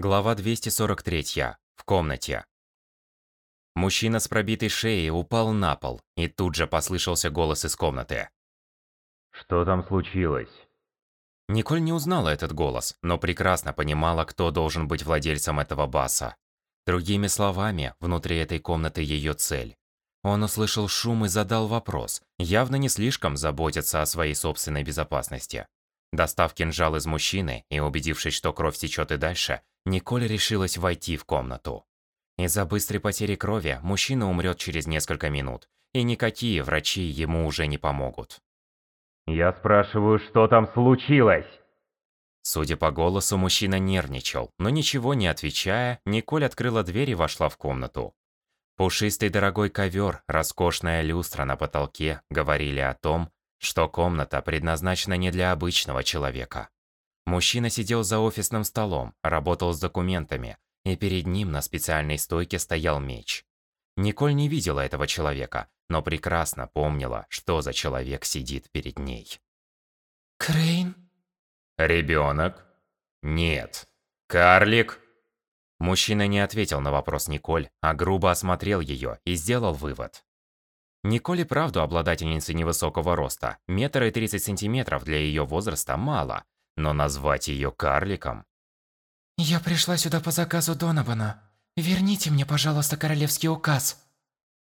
Глава 243. В комнате. Мужчина с пробитой шеей упал на пол, и тут же послышался голос из комнаты. Что там случилось? Николь не узнала этот голос, но прекрасно понимала, кто должен быть владельцем этого баса. Другими словами, внутри этой комнаты ее цель. Он услышал шум и задал вопрос, явно не слишком заботится о своей собственной безопасности. Достав кинжал из мужчины и убедившись, что кровь течет и дальше, Николь решилась войти в комнату. Из-за быстрой потери крови мужчина умрет через несколько минут, и никакие врачи ему уже не помогут. Я спрашиваю, что там случилось? Судя по голосу, мужчина нервничал, но ничего не отвечая, Николь открыла дверь и вошла в комнату. Пушистый дорогой ковер, роскошная люстра на потолке говорили о том, что комната предназначена не для обычного человека. Мужчина сидел за офисным столом, работал с документами, и перед ним на специальной стойке стоял меч. Николь не видела этого человека, но прекрасно помнила, что за человек сидит перед ней. Крейн? Ребенок? Нет. Карлик? Мужчина не ответил на вопрос Николь, а грубо осмотрел ее и сделал вывод. Николь и правду обладательницы невысокого роста, метр и тридцать сантиметров для ее возраста мало, но назвать ее карликом... «Я пришла сюда по заказу Донована. Верните мне, пожалуйста, королевский указ».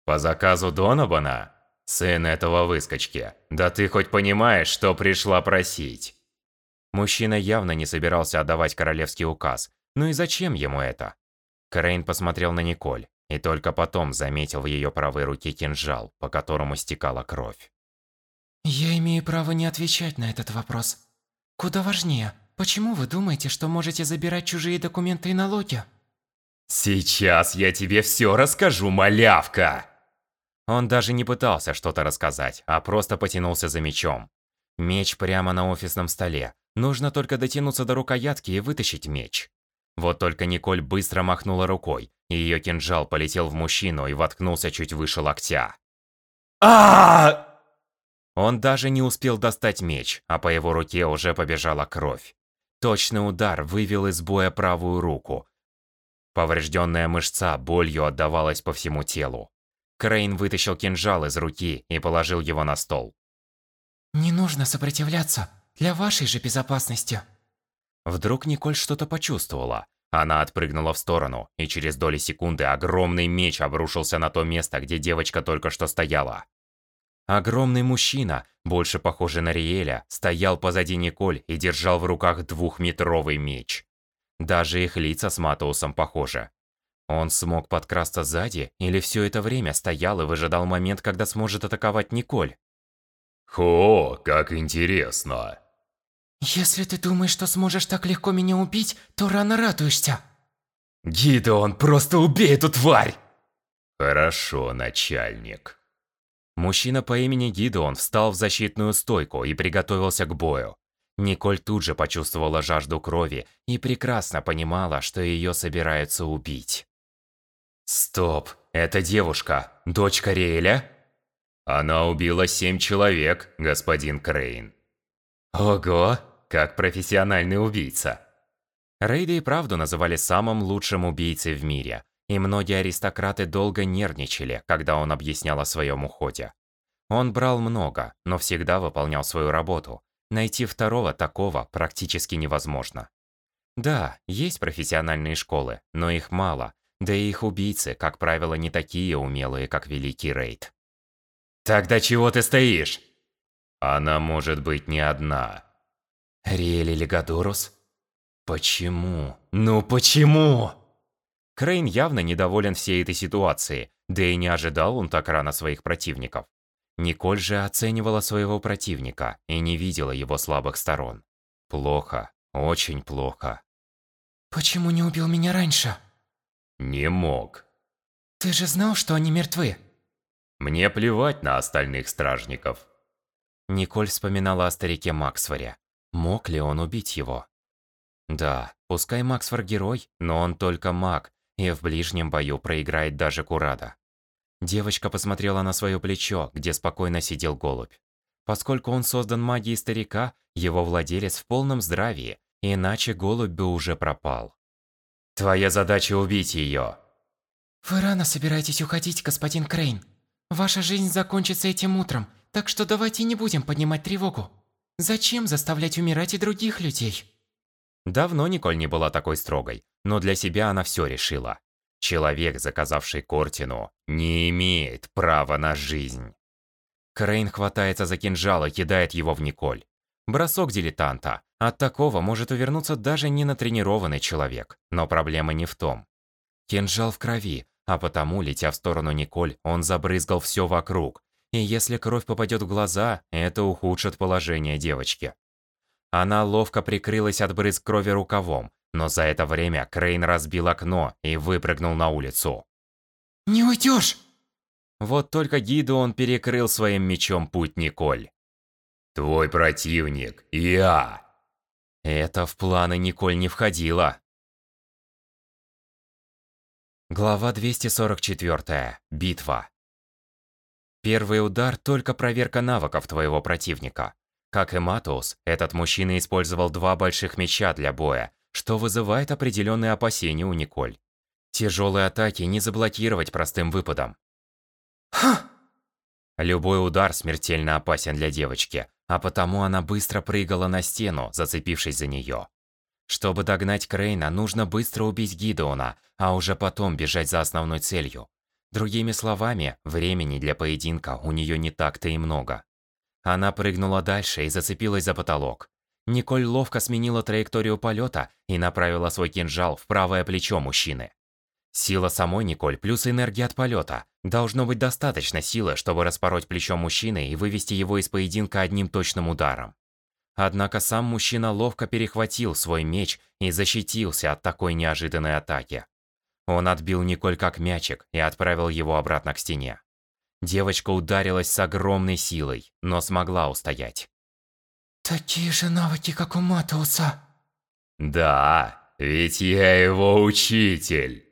«По заказу Донована? Сын этого выскочки. Да ты хоть понимаешь, что пришла просить?» Мужчина явно не собирался отдавать королевский указ. Ну и зачем ему это? Крейн посмотрел на Николь и только потом заметил в ее правой руке кинжал, по которому стекала кровь. «Я имею право не отвечать на этот вопрос. Куда важнее, почему вы думаете, что можете забирать чужие документы и налоги? Сейчас я тебе все расскажу, малявка! Он даже не пытался что-то рассказать, а просто потянулся за мечом. Меч прямо на офисном столе. Нужно только дотянуться до рукоятки и вытащить меч. Вот только Николь быстро махнула рукой, и ее кинжал полетел в мужчину и воткнулся чуть выше локтя. а он даже не успел достать меч, а по его руке уже побежала кровь. Точный удар вывел из боя правую руку. Поврежденная мышца болью отдавалась по всему телу. Крейн вытащил кинжал из руки и положил его на стол. «Не нужно сопротивляться, для вашей же безопасности». Вдруг Николь что-то почувствовала. Она отпрыгнула в сторону, и через доли секунды огромный меч обрушился на то место, где девочка только что стояла. Огромный мужчина, больше похожий на Риэля, стоял позади Николь и держал в руках двухметровый меч. Даже их лица с Матоусом похожи. Он смог подкрасться сзади или все это время стоял и выжидал момент, когда сможет атаковать Николь? Хо, как интересно. Если ты думаешь, что сможешь так легко меня убить, то рано радуешься. Гидеон, просто убей эту тварь! Хорошо, начальник. Мужчина по имени Гидеон встал в защитную стойку и приготовился к бою. Николь тут же почувствовала жажду крови и прекрасно понимала, что ее собираются убить. Стоп, это девушка, дочка Риэля? Она убила семь человек, господин Крейн. Ого, как профессиональный убийца. Рейда и правду называли самым лучшим убийцей в мире, и многие аристократы долго нервничали, когда он объяснял о своем уходе. Он брал много, но всегда выполнял свою работу. Найти второго такого практически невозможно. Да, есть профессиональные школы, но их мало, да и их убийцы, как правило, не такие умелые, как Великий Рейд. «Тогда чего ты стоишь?» «Она может быть не одна». «Риэль или Гадорус?» «Почему? Ну почему?» Крейн явно недоволен всей этой ситуацией, да и не ожидал он так рано своих противников. Николь же оценивала своего противника и не видела его слабых сторон. Плохо, очень плохо. «Почему не убил меня раньше?» «Не мог». «Ты же знал, что они мертвы?» «Мне плевать на остальных стражников». Николь вспоминала о старике Максфоре. Мог ли он убить его? Да, пускай Максфор герой, но он только маг, и в ближнем бою проиграет даже Курада. Девочка посмотрела на свое плечо, где спокойно сидел голубь. Поскольку он создан магией старика, его владелец в полном здравии, иначе голубь бы уже пропал. Твоя задача убить ее. Вы рано собираетесь уходить, господин Крейн. Ваша жизнь закончится этим утром, так что давайте не будем поднимать тревогу. Зачем заставлять умирать и других людей? Давно Николь не была такой строгой, но для себя она все решила. Человек, заказавший Кортину, не имеет права на жизнь. Крейн хватается за кинжал и кидает его в Николь. Бросок дилетанта. От такого может увернуться даже не натренированный человек. Но проблема не в том. Кинжал в крови, а потому, летя в сторону Николь, он забрызгал все вокруг. И если кровь попадет в глаза, это ухудшит положение девочки. Она ловко прикрылась от брызг крови рукавом, но за это время Крейн разбил окно и выпрыгнул на улицу. «Не уйдешь!» Вот только Гиду он перекрыл своим мечом путь Николь. «Твой противник – я!» Это в планы Николь не входило. Глава 244. Битва. Первый удар – только проверка навыков твоего противника. Как и Матус, этот мужчина использовал два больших меча для боя, что вызывает определенные опасения у Николь. Тяжелые атаки не заблокировать простым выпадом. Ха! Любой удар смертельно опасен для девочки, а потому она быстро прыгала на стену, зацепившись за нее. Чтобы догнать Крейна, нужно быстро убить Гидеона, а уже потом бежать за основной целью. Другими словами, времени для поединка у нее не так-то и много. Она прыгнула дальше и зацепилась за потолок. Николь ловко сменила траекторию полета и направила свой кинжал в правое плечо мужчины. Сила самой Николь плюс энергия от полета. Должно быть достаточно силы, чтобы распороть плечо мужчины и вывести его из поединка одним точным ударом. Однако сам мужчина ловко перехватил свой меч и защитился от такой неожиданной атаки. Он отбил Николь как мячик и отправил его обратно к стене. Девочка ударилась с огромной силой, но смогла устоять. Такие же навыки, как у Матауса. Да, ведь я его учитель.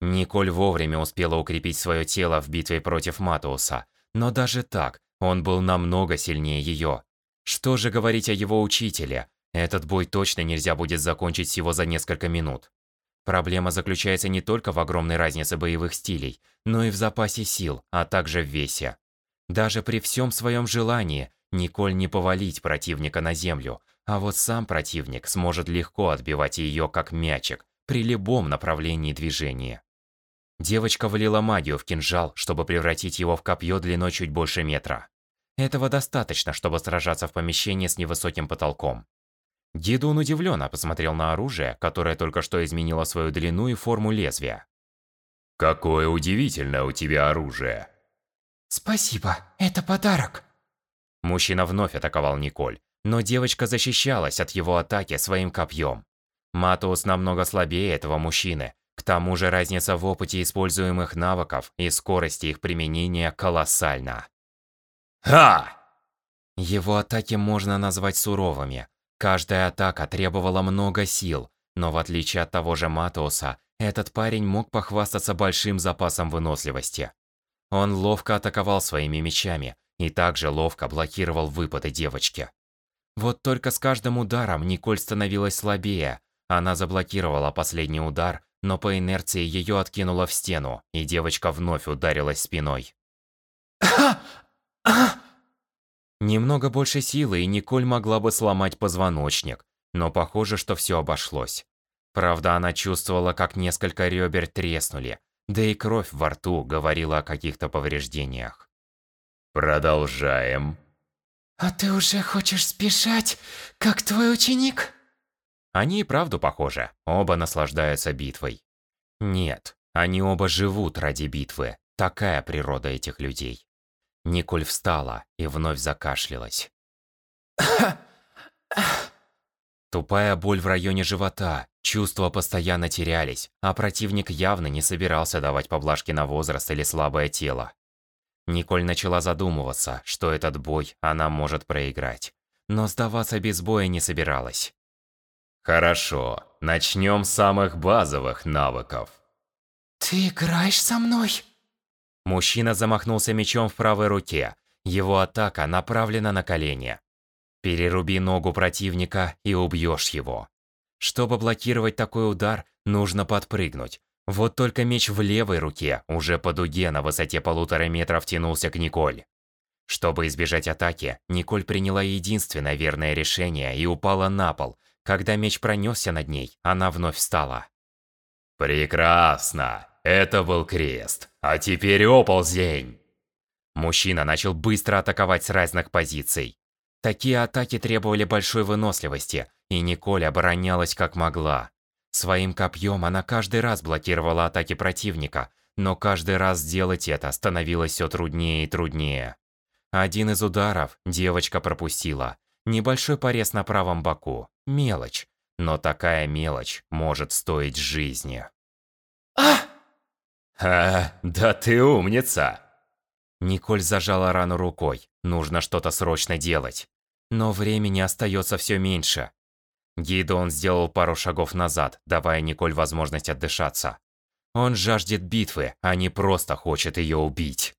Николь вовремя успела укрепить свое тело в битве против Матауса, но даже так, он был намного сильнее ее. Что же говорить о его учителе? Этот бой точно нельзя будет закончить всего за несколько минут. Проблема заключается не только в огромной разнице боевых стилей, но и в запасе сил, а также в весе. Даже при всем своем желании, Николь не повалить противника на землю, а вот сам противник сможет легко отбивать ее как мячик при любом направлении движения. Девочка влила магию в кинжал, чтобы превратить его в копье длиной чуть больше метра. Этого достаточно, чтобы сражаться в помещении с невысоким потолком. Гидун удивленно посмотрел на оружие, которое только что изменило свою длину и форму лезвия. «Какое удивительное у тебя оружие!» Спасибо, это подарок. Мужчина вновь атаковал Николь, но девочка защищалась от его атаки своим копьем. Матус намного слабее этого мужчины. К тому же разница в опыте используемых навыков и скорости их применения колоссальна. Ха! Его атаки можно назвать суровыми. Каждая атака требовала много сил, но в отличие от того же Матуса, этот парень мог похвастаться большим запасом выносливости. Он ловко атаковал своими мечами, и также ловко блокировал выпады девочки. Вот только с каждым ударом Николь становилась слабее. Она заблокировала последний удар, но по инерции ее откинуло в стену, и девочка вновь ударилась спиной. Немного больше силы, и Николь могла бы сломать позвоночник, но похоже, что все обошлось. Правда, она чувствовала, как несколько ребер треснули, да и кровь во рту говорила о каких-то повреждениях. Продолжаем. А ты уже хочешь сбежать, как твой ученик? Они и правду похожи, оба наслаждаются битвой. Нет, они оба живут ради битвы, такая природа этих людей. Николь встала и вновь закашлялась. Тупая боль в районе живота, чувства постоянно терялись, а противник явно не собирался давать поблажки на возраст или слабое тело. Николь начала задумываться, что этот бой она может проиграть. Но сдаваться без боя не собиралась. Хорошо, начнем с самых базовых навыков. Ты играешь со мной? Мужчина замахнулся мечом в правой руке. Его атака направлена на колени. Переруби ногу противника и убьешь его. Чтобы блокировать такой удар, нужно подпрыгнуть. Вот только меч в левой руке, уже по дуге на высоте полутора метров тянулся к Николь. Чтобы избежать атаки, Николь приняла единственное верное решение и упала на пол. Когда меч пронесся над ней, она вновь встала. Прекрасно. Это был крест. А теперь оползень. Мужчина начал быстро атаковать с разных позиций. Такие атаки требовали большой выносливости, и Николь оборонялась как могла. Своим копьем она каждый раз блокировала атаки противника, но каждый раз делать это становилось все труднее и труднее. Один из ударов девочка пропустила. Небольшой порез на правом боку. Мелочь. Но такая мелочь может стоить жизни. А! Да ты умница. Николь зажала рану рукой. Нужно что-то срочно делать. Но времени остается все меньше. Гидеон сделал пару шагов назад, давая Николь возможность отдышаться. Он жаждет битвы, а не просто хочет ее убить.